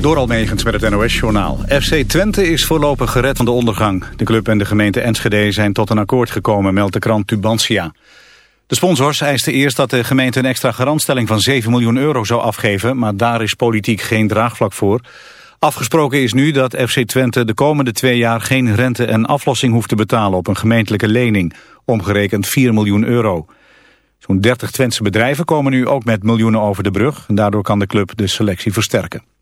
Door Almegens met het NOS-journaal. FC Twente is voorlopig gered van de ondergang. De club en de gemeente Enschede zijn tot een akkoord gekomen, meldt de krant Tubantia. De sponsors eisten eerst dat de gemeente een extra garantstelling van 7 miljoen euro zou afgeven, maar daar is politiek geen draagvlak voor. Afgesproken is nu dat FC Twente de komende twee jaar geen rente en aflossing hoeft te betalen op een gemeentelijke lening, omgerekend 4 miljoen euro. Zo'n 30 Twentse bedrijven komen nu ook met miljoenen over de brug en daardoor kan de club de selectie versterken.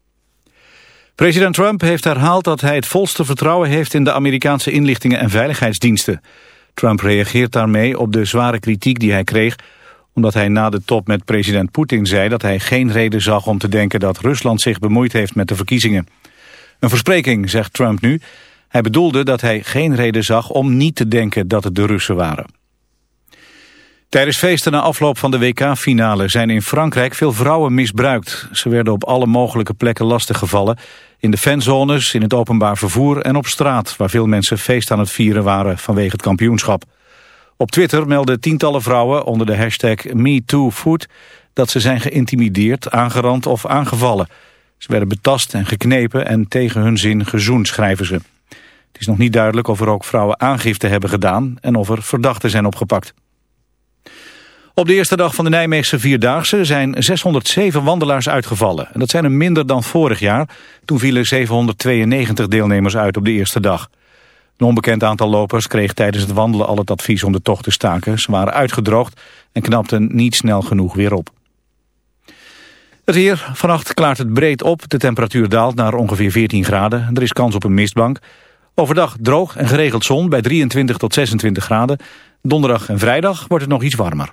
President Trump heeft herhaald dat hij het volste vertrouwen heeft in de Amerikaanse inlichtingen en veiligheidsdiensten. Trump reageert daarmee op de zware kritiek die hij kreeg omdat hij na de top met president Poetin zei dat hij geen reden zag om te denken dat Rusland zich bemoeid heeft met de verkiezingen. Een verspreking, zegt Trump nu. Hij bedoelde dat hij geen reden zag om niet te denken dat het de Russen waren. Tijdens feesten na afloop van de WK-finale zijn in Frankrijk veel vrouwen misbruikt. Ze werden op alle mogelijke plekken lastiggevallen. In de fanzones, in het openbaar vervoer en op straat... waar veel mensen feest aan het vieren waren vanwege het kampioenschap. Op Twitter melden tientallen vrouwen onder de hashtag MeTooFood... dat ze zijn geïntimideerd, aangerand of aangevallen. Ze werden betast en geknepen en tegen hun zin gezoend, schrijven ze. Het is nog niet duidelijk of er ook vrouwen aangifte hebben gedaan... en of er verdachten zijn opgepakt. Op de eerste dag van de Nijmeegse Vierdaagse zijn 607 wandelaars uitgevallen. En dat zijn er minder dan vorig jaar. Toen vielen 792 deelnemers uit op de eerste dag. Een onbekend aantal lopers kreeg tijdens het wandelen al het advies om de tocht te staken. Ze waren uitgedroogd en knapten niet snel genoeg weer op. Het weer. Vannacht klaart het breed op. De temperatuur daalt naar ongeveer 14 graden. Er is kans op een mistbank. Overdag droog en geregeld zon bij 23 tot 26 graden. Donderdag en vrijdag wordt het nog iets warmer.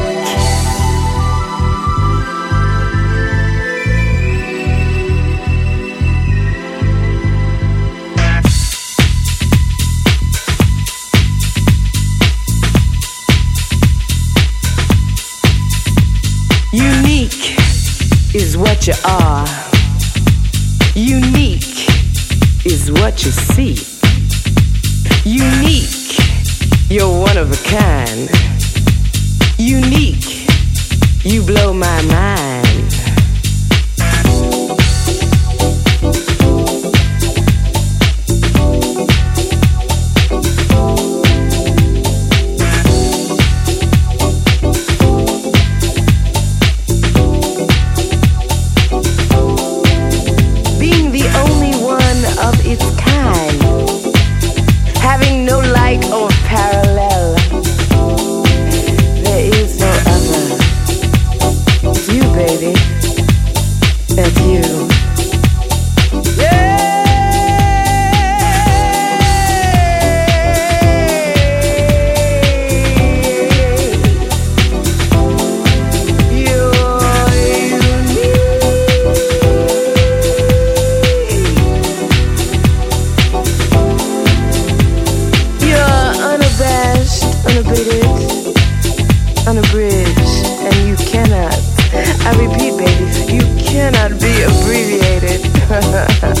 Yeah.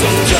so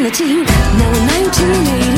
那爱情，那爱情。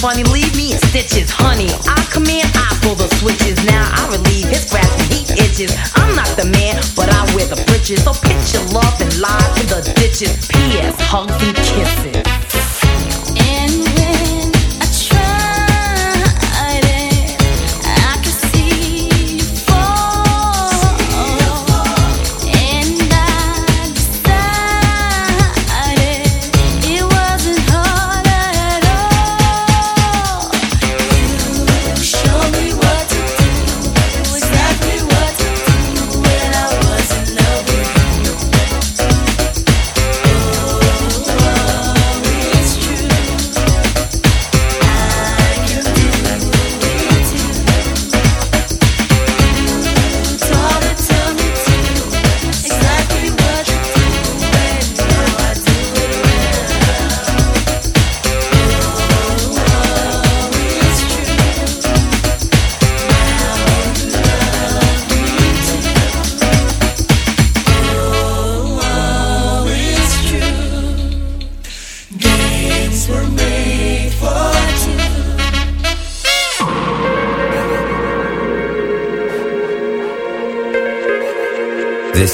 you're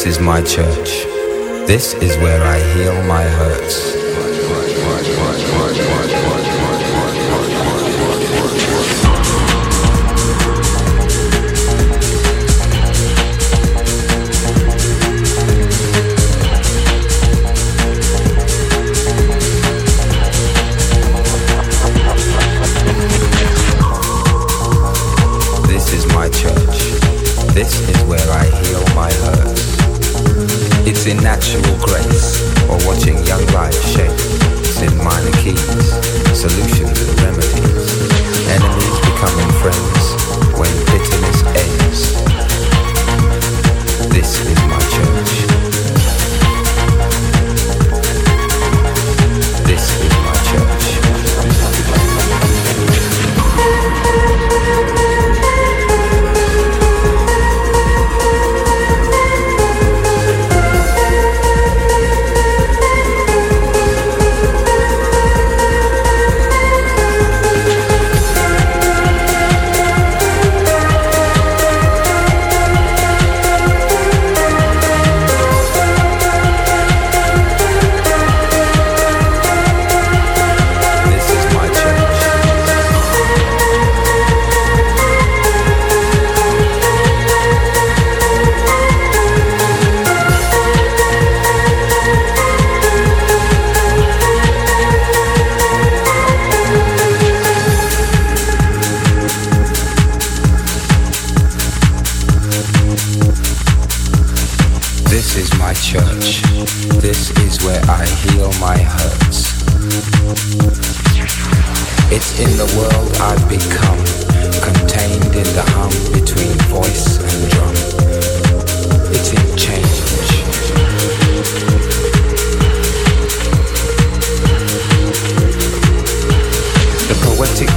This is my church. This is where